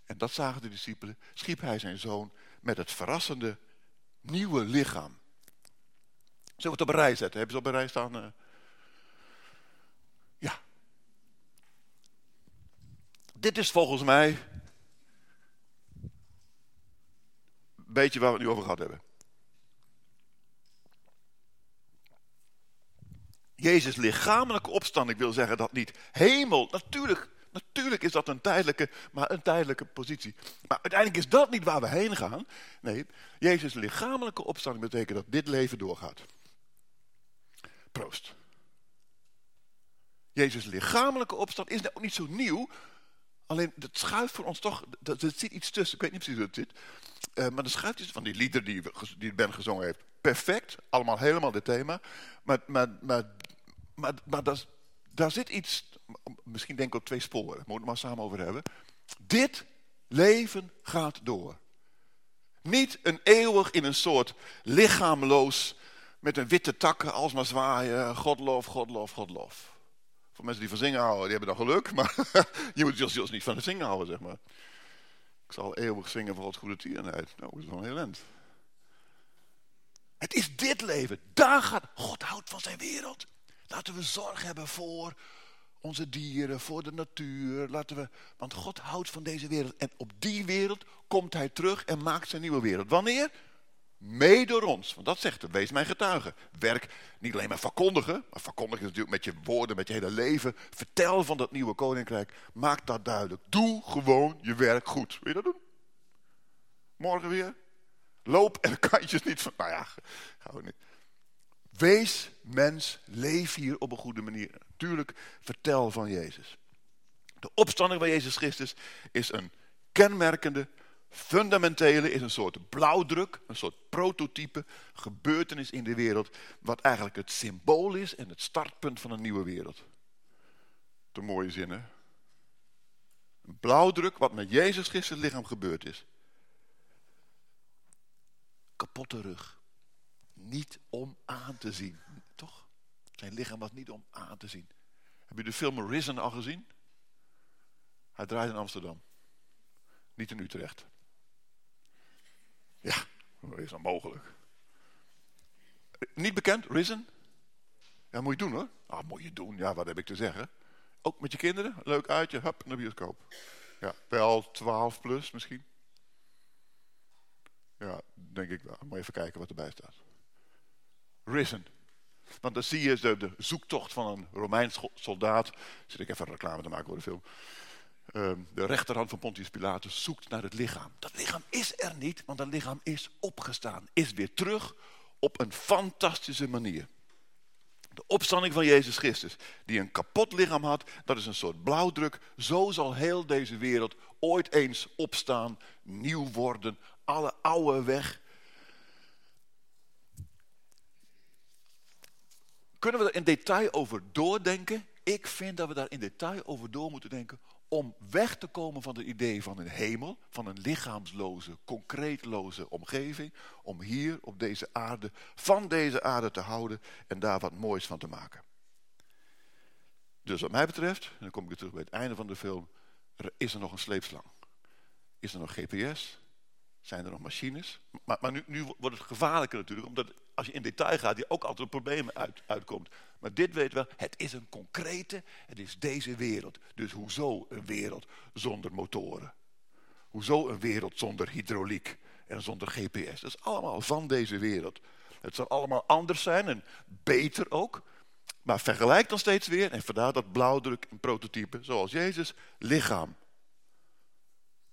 en dat zagen de discipelen, schiep hij zijn zoon met het verrassende nieuwe lichaam. Zullen we het op een rij zetten? Hebben ze op een rij staan? Uh... Ja. Dit is volgens mij een beetje waar we het nu over gehad hebben. Jezus lichamelijke opstanding wil zeggen dat niet hemel, natuurlijk Natuurlijk is dat een tijdelijke, maar een tijdelijke positie. Maar uiteindelijk is dat niet waar we heen gaan. Nee, Jezus' lichamelijke opstanding betekent dat dit leven doorgaat. Proost. Jezus' lichamelijke opstand is ook niet zo nieuw. Alleen, dat schuift voor ons toch, er zit iets tussen. Ik weet niet precies hoe het zit. Uh, maar de schuift iets van die lieder die, die Ben gezongen heeft. Perfect, allemaal helemaal dit thema. Maar, maar, maar, maar, maar dat, daar zit iets misschien denk ik op twee sporen. Daar moeten we het maar samen over hebben. Dit leven gaat door. Niet een eeuwig in een soort lichaamloos, met een witte takken, alsmaar zwaaien, godlof, godlof, godlof. Voor mensen die van zingen houden, die hebben dan geluk, maar je moet zelfs niet van het zingen houden, zeg maar. Ik zal eeuwig zingen voor Gods goede tierenheid. Nou, dat is wel heel eind. Het is dit leven. Daar gaat God houdt van zijn wereld. Laten we zorg hebben voor onze dieren, voor de natuur. Laten we, want God houdt van deze wereld. En op die wereld komt hij terug en maakt zijn nieuwe wereld. Wanneer? Mee door ons. Want dat zegt hij, wees mijn getuige. Werk niet alleen maar verkondigen. Maar verkondigen natuurlijk met je woorden, met je hele leven. Vertel van dat nieuwe koninkrijk. Maak dat duidelijk. Doe gewoon je werk goed. Wil je dat doen? Morgen weer? Loop en kantjes niet van... Nou ja, gaan we niet. Wees mens, leef hier op een goede manier. Natuurlijk, vertel van Jezus. De opstanding van Jezus Christus is een kenmerkende, fundamentele is een soort blauwdruk, een soort prototype, gebeurtenis in de wereld, wat eigenlijk het symbool is en het startpunt van een nieuwe wereld. De mooie zinnen. Een blauwdruk wat met Jezus Christus lichaam gebeurd is. Kapotte rug. Niet om aan te zien, toch? Zijn lichaam was niet om aan te zien. Heb je de film Risen al gezien? Hij draait in Amsterdam. Niet in Utrecht. Ja, is dat mogelijk? Niet bekend, Risen? Ja, moet je doen hoor. Ah, moet je doen. Ja, wat heb ik te zeggen? Ook met je kinderen? Leuk uitje, hup, naar bioscoop. Ja, wel 12 plus misschien. Ja, denk ik wel. Moet even kijken wat erbij staat. Want dan zie je de, de zoektocht van een Romeins soldaat. Zit ik even reclame te maken voor de film. Ehm, de rechterhand van Pontius Pilatus zoekt naar het lichaam. Dat lichaam is er niet, want dat lichaam is opgestaan. Is weer terug op een fantastische manier. De opstanding van Jezus Christus, die een kapot lichaam had, dat is een soort blauwdruk. Zo zal heel deze wereld ooit eens opstaan, nieuw worden, alle oude weg. Kunnen we er in detail over doordenken? Ik vind dat we daar in detail over door moeten denken om weg te komen van het idee van een hemel, van een lichaamsloze, concreetloze omgeving, om hier op deze aarde, van deze aarde te houden en daar wat moois van te maken. Dus wat mij betreft, en dan kom ik terug bij het einde van de film, is er nog een sleepslang. Is er nog GPS? Zijn er nog machines? Maar, maar nu, nu, wordt het gevaarlijker natuurlijk, omdat als je in detail gaat, je ook altijd problemen uit, uitkomt. Maar dit weet wel, het is een concrete, het is deze wereld. Dus hoezo een wereld zonder motoren? Hoezo een wereld zonder hydrauliek en zonder GPS? Dat is allemaal van deze wereld. Het zal allemaal anders zijn en beter ook. Maar vergelijk dan steeds weer, en vandaar dat blauwdruk en prototype, zoals Jezus, lichaam.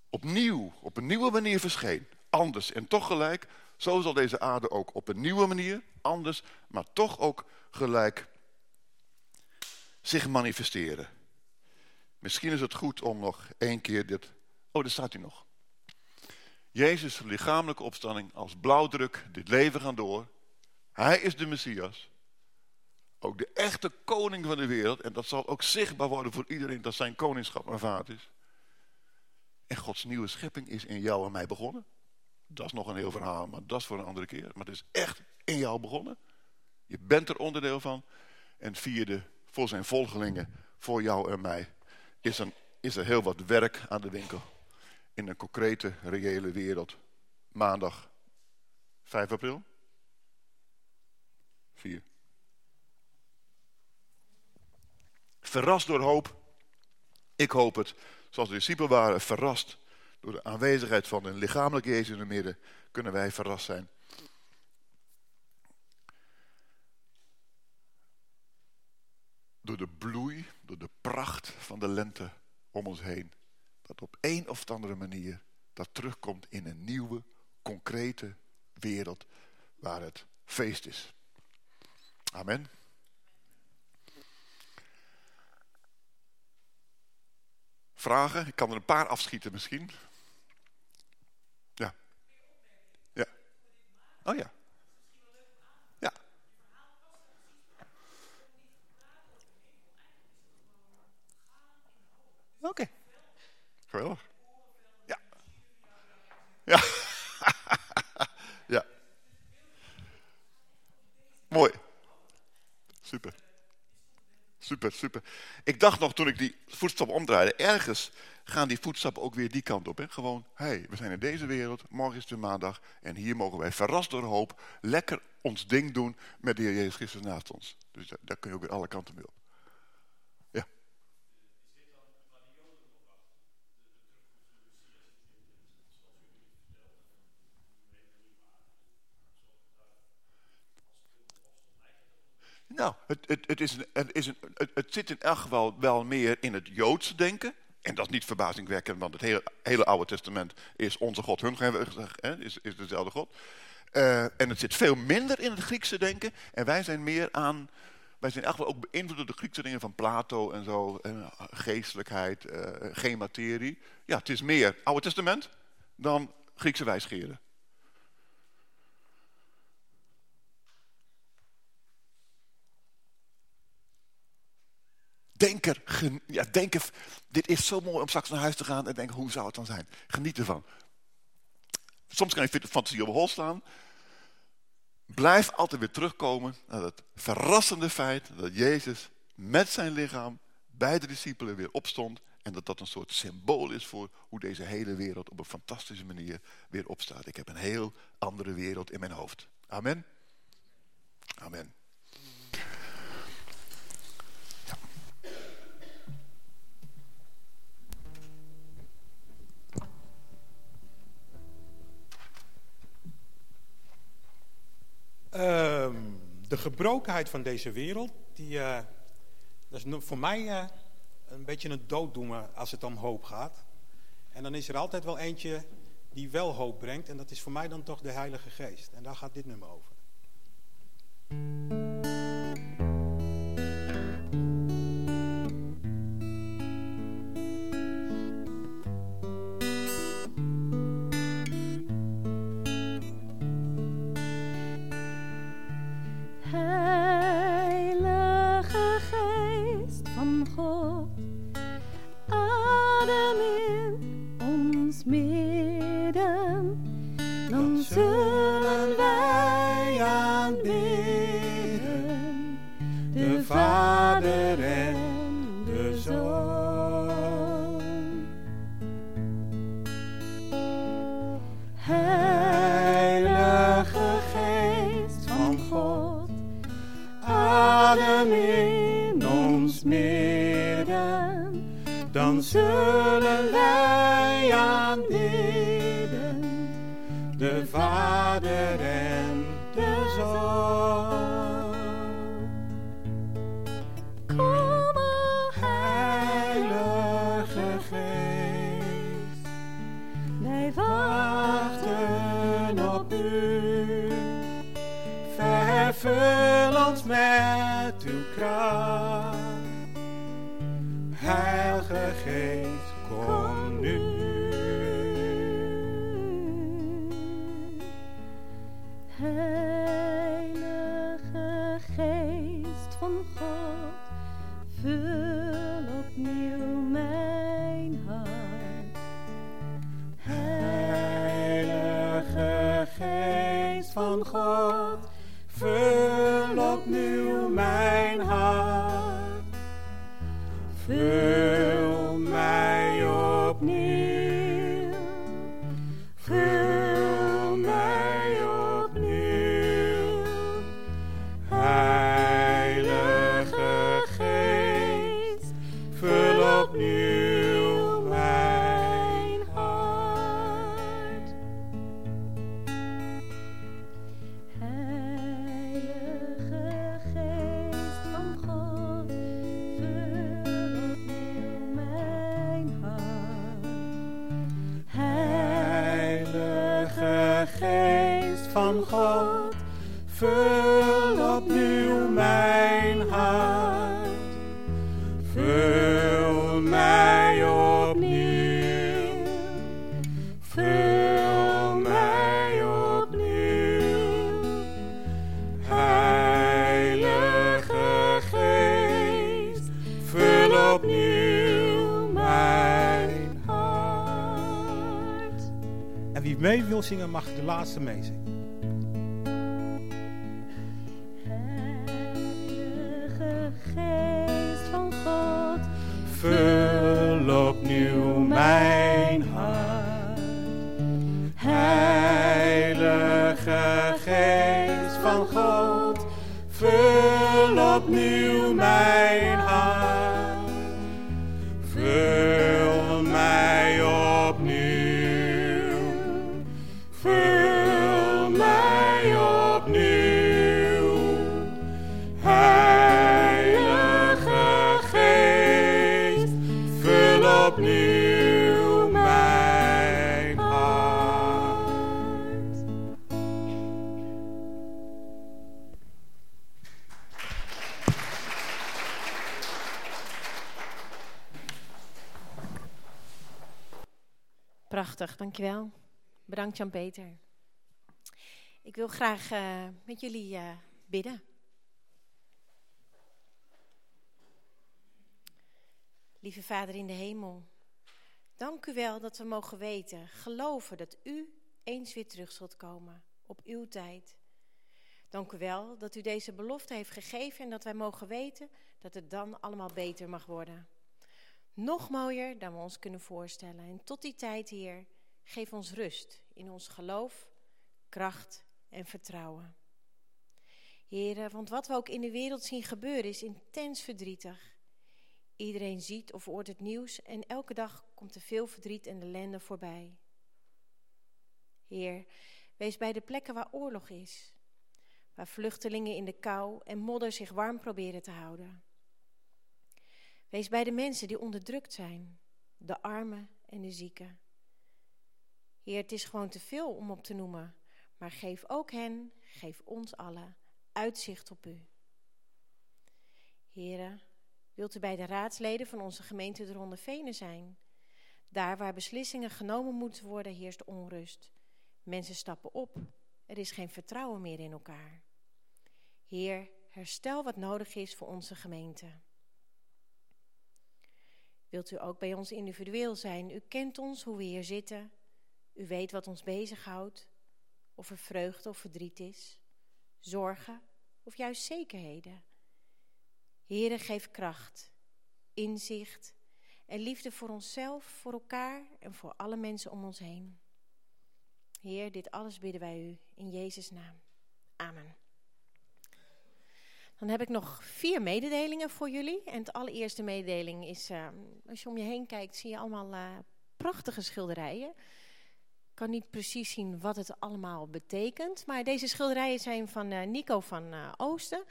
Opnieuw, op een nieuwe manier verscheen. Anders en toch gelijk. Zo zal deze aarde ook op een nieuwe manier, anders, maar toch ook gelijk zich manifesteren. Misschien is het goed om nog één keer dit... Oh, daar staat hij nog. Jezus' lichamelijke opstanding als blauwdruk, dit leven gaan door. Hij is de Messias. Ook de echte koning van de wereld. En dat zal ook zichtbaar worden voor iedereen dat zijn koningschap vaart is. En Gods nieuwe schepping is in jou en mij begonnen. Dat is nog een heel verhaal, maar dat is voor een andere keer. Maar het is echt in jou begonnen. Je bent er onderdeel van. En vierde, voor zijn volgelingen, voor jou en mij, is er, is er heel wat werk aan de winkel. In een concrete, reële wereld. Maandag 5 april. 4. Verrast door hoop. Ik hoop het. Zoals de discipelen waren verrast door de aanwezigheid van een lichamelijk Jezus in het midden, kunnen wij verrast zijn. Door de bloei, door de pracht van de lente om ons heen. Dat op een of andere manier dat terugkomt in een nieuwe, concrete wereld waar het feest is. Amen. Vragen? Ik kan er een paar afschieten misschien. Ja. Ja. Oh ja. Ja. Oké. Okay. Geweldig. Ja. Ja. ja. Mooi. Super. Super, super. Ik dacht nog toen ik die voetstap omdraaide, ergens gaan die voetstappen ook weer die kant op. Hè? Gewoon, hé, hey, we zijn in deze wereld, morgen is het maandag en hier mogen wij verrast door hoop lekker ons ding doen met de Heer Jezus Christus naast ons. Dus daar, kun je ook weer alle kanten mee op. Ja. Nou, het, het, het, is een, is een, het, zit in elk geval wel meer in het Joodse denken. En dat is niet verbazingwekkend, want het hele, hele Oude Testament is onze God, hun is, is dezelfde God. Uh, en het zit veel minder in het Griekse denken. En wij zijn meer aan, wij zijn wel ook beïnvloed door de Griekse dingen van Plato en zo. Uh, geestelijkheid, uh, geen materie. Ja, het is meer Oude Testament. dan Griekse wijsgeren. Denk er, ja, denk er, dit is zo mooi om straks naar huis te gaan en denken, hoe zou het dan zijn? Geniet ervan. Soms kan je fantasie op hol slaan. Blijf altijd weer terugkomen naar het verrassende feit dat Jezus met zijn lichaam bij de discipelen weer opstond. En dat dat een soort symbool is voor hoe deze hele wereld op een fantastische manier weer opstaat. Ik heb een heel andere wereld in mijn hoofd. Amen. Amen. Ehm, de gebrokenheid van deze wereld, die, uh, dat is voor mij uh, een beetje een dooddoener als het om hoop gaat. En dan is er altijd wel eentje die wel hoop brengt. En dat is voor mij dan toch de Heilige Geest. En daar gaat dit nummer over. aanbidden, de Vader zingen mag de laatste meezingen. Dankjewel. Bedankt Jan-Peter. Ik wil graag uh, met jullie uh, bidden. Lieve Vader in de hemel, dank u wel dat we mogen weten, geloven dat u eens weer terug zult komen op uw tijd. Dank u wel dat u deze belofte heeft gegeven en dat wij mogen weten dat het dan allemaal beter mag worden. Nog mooier dan we ons kunnen voorstellen. En tot die tijd, Heer, geef ons rust in ons geloof, kracht en vertrouwen. Heren, want wat we ook in de wereld zien gebeuren is intens verdrietig. Iedereen ziet of hoort het nieuws en elke dag komt er veel verdriet en ellende voorbij. Heer, wees bij de plekken waar oorlog is, waar vluchtelingen in de kou en modder zich warm proberen te houden. Wees bij de mensen die onderdrukt zijn, de armen en de zieken. Heer, het is gewoon te veel om op te noemen, maar geef ook hen, geef ons allen uitzicht op u. Heren, wilt u bij de raadsleden van onze gemeente de Ronde Venen zijn? Daar waar beslissingen genomen moeten worden, heerst onrust. Mensen stappen op. Er is geen vertrouwen meer in elkaar. Heer, herstel wat nodig is voor onze gemeente. Wilt u ook bij ons individueel zijn? U kent ons, hoe we hier zitten. U weet wat ons bezighoudt. Of er vreugde of verdriet is. Zorgen of juist zekerheden. Heere, geef kracht, inzicht en liefde voor onszelf, voor elkaar en voor alle mensen om ons heen. Heer, dit alles bidden wij u in Jezus' naam. Amen. Dan heb ik nog vier mededelingen voor jullie. En de allereerste mededeling is, uh, als je om je heen kijkt, zie je allemaal uh, prachtige schilderijen. Kan niet precies zien wat het allemaal betekent. Maar deze schilderijen zijn van uh, Nico van Oosten.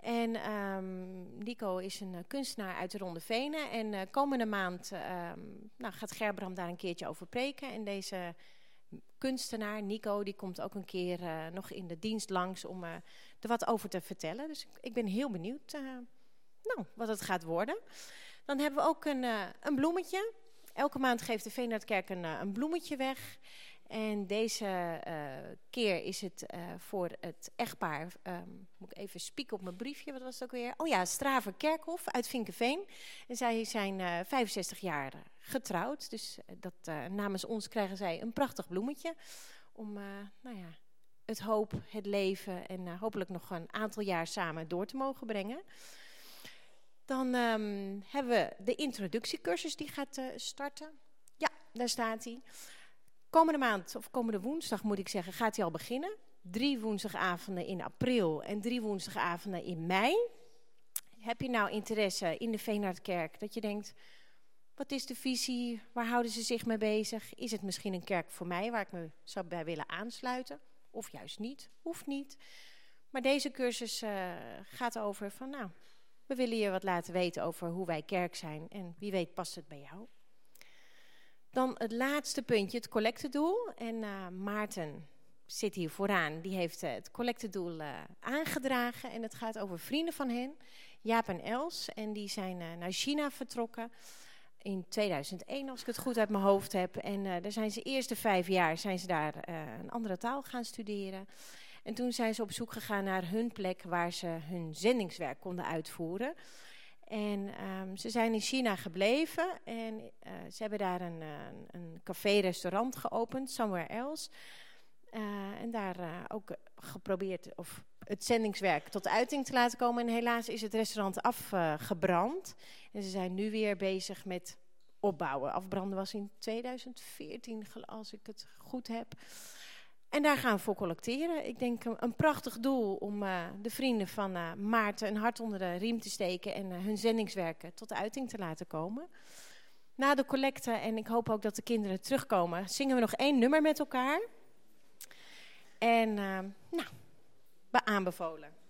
En um, Nico is een kunstenaar uit de Ronde Venen. En komende maand um, nou, gaat Gerbram daar een keertje over preken. En deze kunstenaar, Nico, die komt ook een keer nog in de dienst langs om er wat over te vertellen. Dus ik, ben heel benieuwd nou, wat het gaat worden. Dan hebben we ook een, een bloemetje. Elke maand geeft de Veenhardkerk een, een bloemetje weg. En deze uh, keer is het uh, voor het echtpaar, um, moet ik even spieken op mijn briefje, wat was het ook weer? Oh ja, Straver Kerkhof uit Vinkenveen. En zij zijn uh, 65 jaar getrouwd, dus dat, namens ons krijgen zij een prachtig bloemetje. Om nou ja, het hoop, het leven en hopelijk nog een aantal jaar samen door te mogen brengen. Dan um, hebben we de introductiecursus die gaat starten. Ja, daar staat hij. Komende maand, of komende woensdag moet ik zeggen, gaat hij al beginnen. Drie woensdagavonden in april en drie woensdagavonden in mei. Heb je nou interesse in de Veenhardkerk dat je denkt... Wat is de visie? Waar houden ze zich mee bezig? Is het misschien een kerk voor mij waar ik me zou bij willen aansluiten? Of juist niet? Hoeft niet. Maar deze cursus uh, gaat over van nou, we willen je wat laten weten over hoe wij kerk zijn. En wie weet past het bij jou. Dan het laatste puntje, het collectedoel. En uh, Maarten zit hier vooraan, die heeft uh, het collectedoel uh, aangedragen. En het gaat over vrienden van hen, Jaap en Els. En die zijn naar China vertrokken in 2001, als ik het goed uit mijn hoofd heb. En daar zijn ze eerste vijf jaar zijn ze daar een andere taal gaan studeren. En toen zijn ze op zoek gegaan naar hun plek waar ze hun zendingswerk konden uitvoeren. En um, ze zijn in China gebleven en uh, ze hebben daar een, een, een café-restaurant geopend, Somewhere Else. Uh, en daar ook geprobeerd of het zendingswerk tot uiting te laten komen. En helaas is het restaurant afgebrand. en ze zijn nu weer bezig met opbouwen. Afbranden was in 2014, als ik het goed heb. En daar gaan we voor collecteren. Ik denk een, prachtig doel om uh, de vrienden van uh, Maarten een hart onder de riem te steken en uh, hun zendingswerken tot uiting te laten komen. Na de collecte, en ik hoop ook dat de kinderen terugkomen, zingen we nog één nummer met elkaar. En nou, aanbevolen.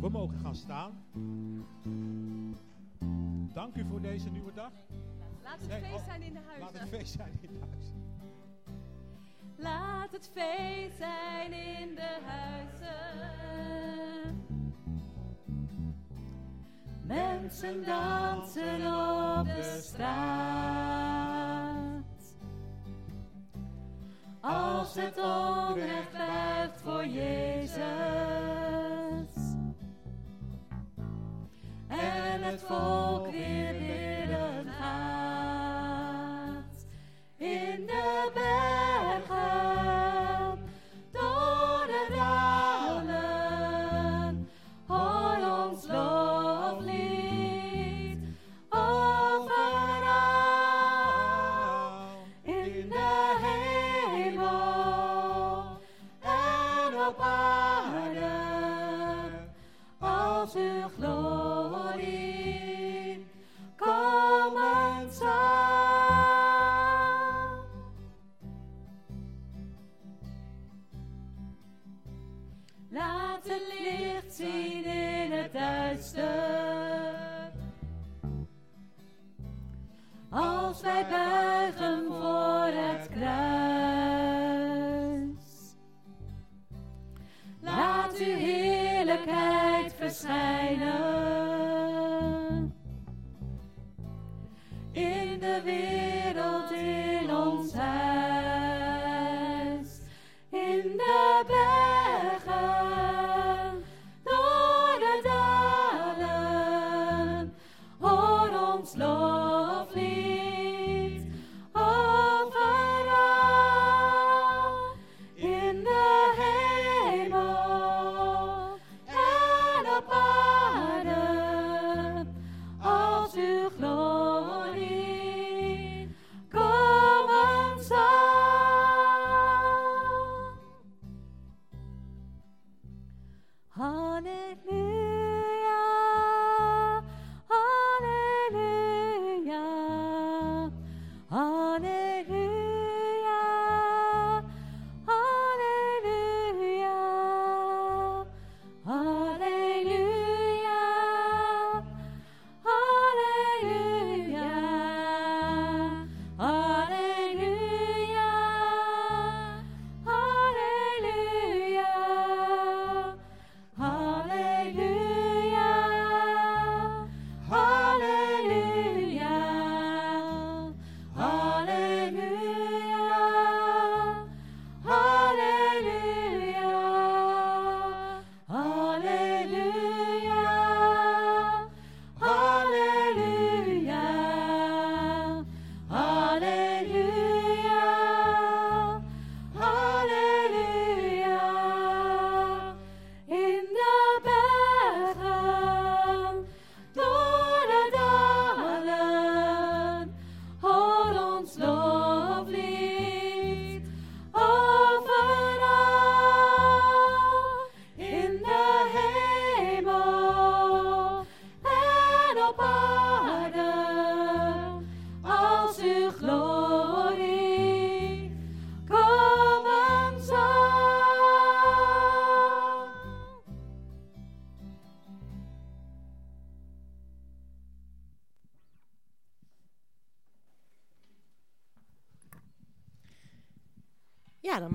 We mogen gaan staan. Dank u voor deze nieuwe dag. Laat het feest oh, zijn in de huizen. Laat het feest zijn in de huizen. Laat het feest zijn in de huizen. Mensen dansen op de straat. Als het onrecht blijft voor Jezus en het volk weer bidden gaat. In de bergen, buigen voor het kruis. Laat uw heerlijkheid verschijnen. In de wereld,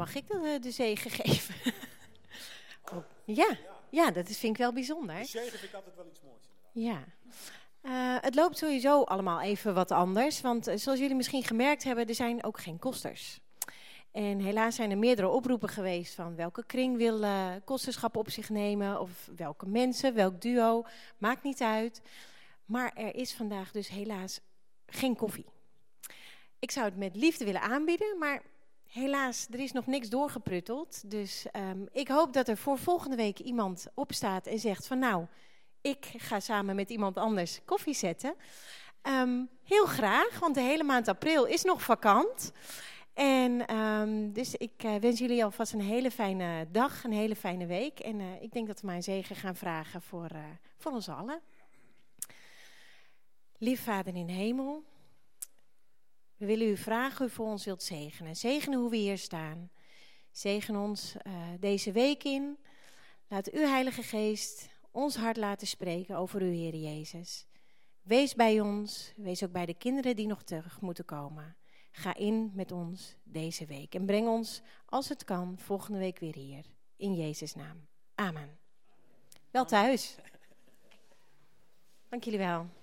mag ik de, de zegen geven. Oh, ja, ja, dat is, vind ik wel bijzonder. De zegen vind ik altijd wel iets moois. Ja. Eh, het loopt sowieso allemaal even wat anders. Want eh, zoals jullie misschien gemerkt hebben, er zijn ook geen kosters. En helaas zijn er meerdere oproepen geweest van welke kring wil eh, kosterschap op zich nemen. Of welke mensen, welk duo, maakt niet uit. Maar er is vandaag dus helaas geen koffie. Ik zou het met liefde willen aanbieden, maar helaas, er is nog niks doorgeprutteld. Dus ehm, ik hoop dat er voor volgende week iemand opstaat en zegt van nou, ik ga samen met iemand anders koffie zetten. Ehm, heel graag, want de hele maand april is nog vakant. En ehm, dus ik eh, wens jullie alvast een hele fijne dag, een hele fijne week. En eh, ik denk dat we maar een zegen gaan vragen voor, eh, voor ons allen. Lief Vader in hemel, we willen u vragen u voor ons wilt zegenen. Zegenen hoe we hier staan. Zegen ons eh, deze week in. Laat uw Heilige Geest ons hart laten spreken over uw Heer Jezus. Wees bij ons, wees ook bij de kinderen die nog terug moeten komen. Ga in met ons deze week en breng ons, als het kan, volgende week weer hier. In Jezus' naam. Amen. Wel thuis. Dank jullie wel.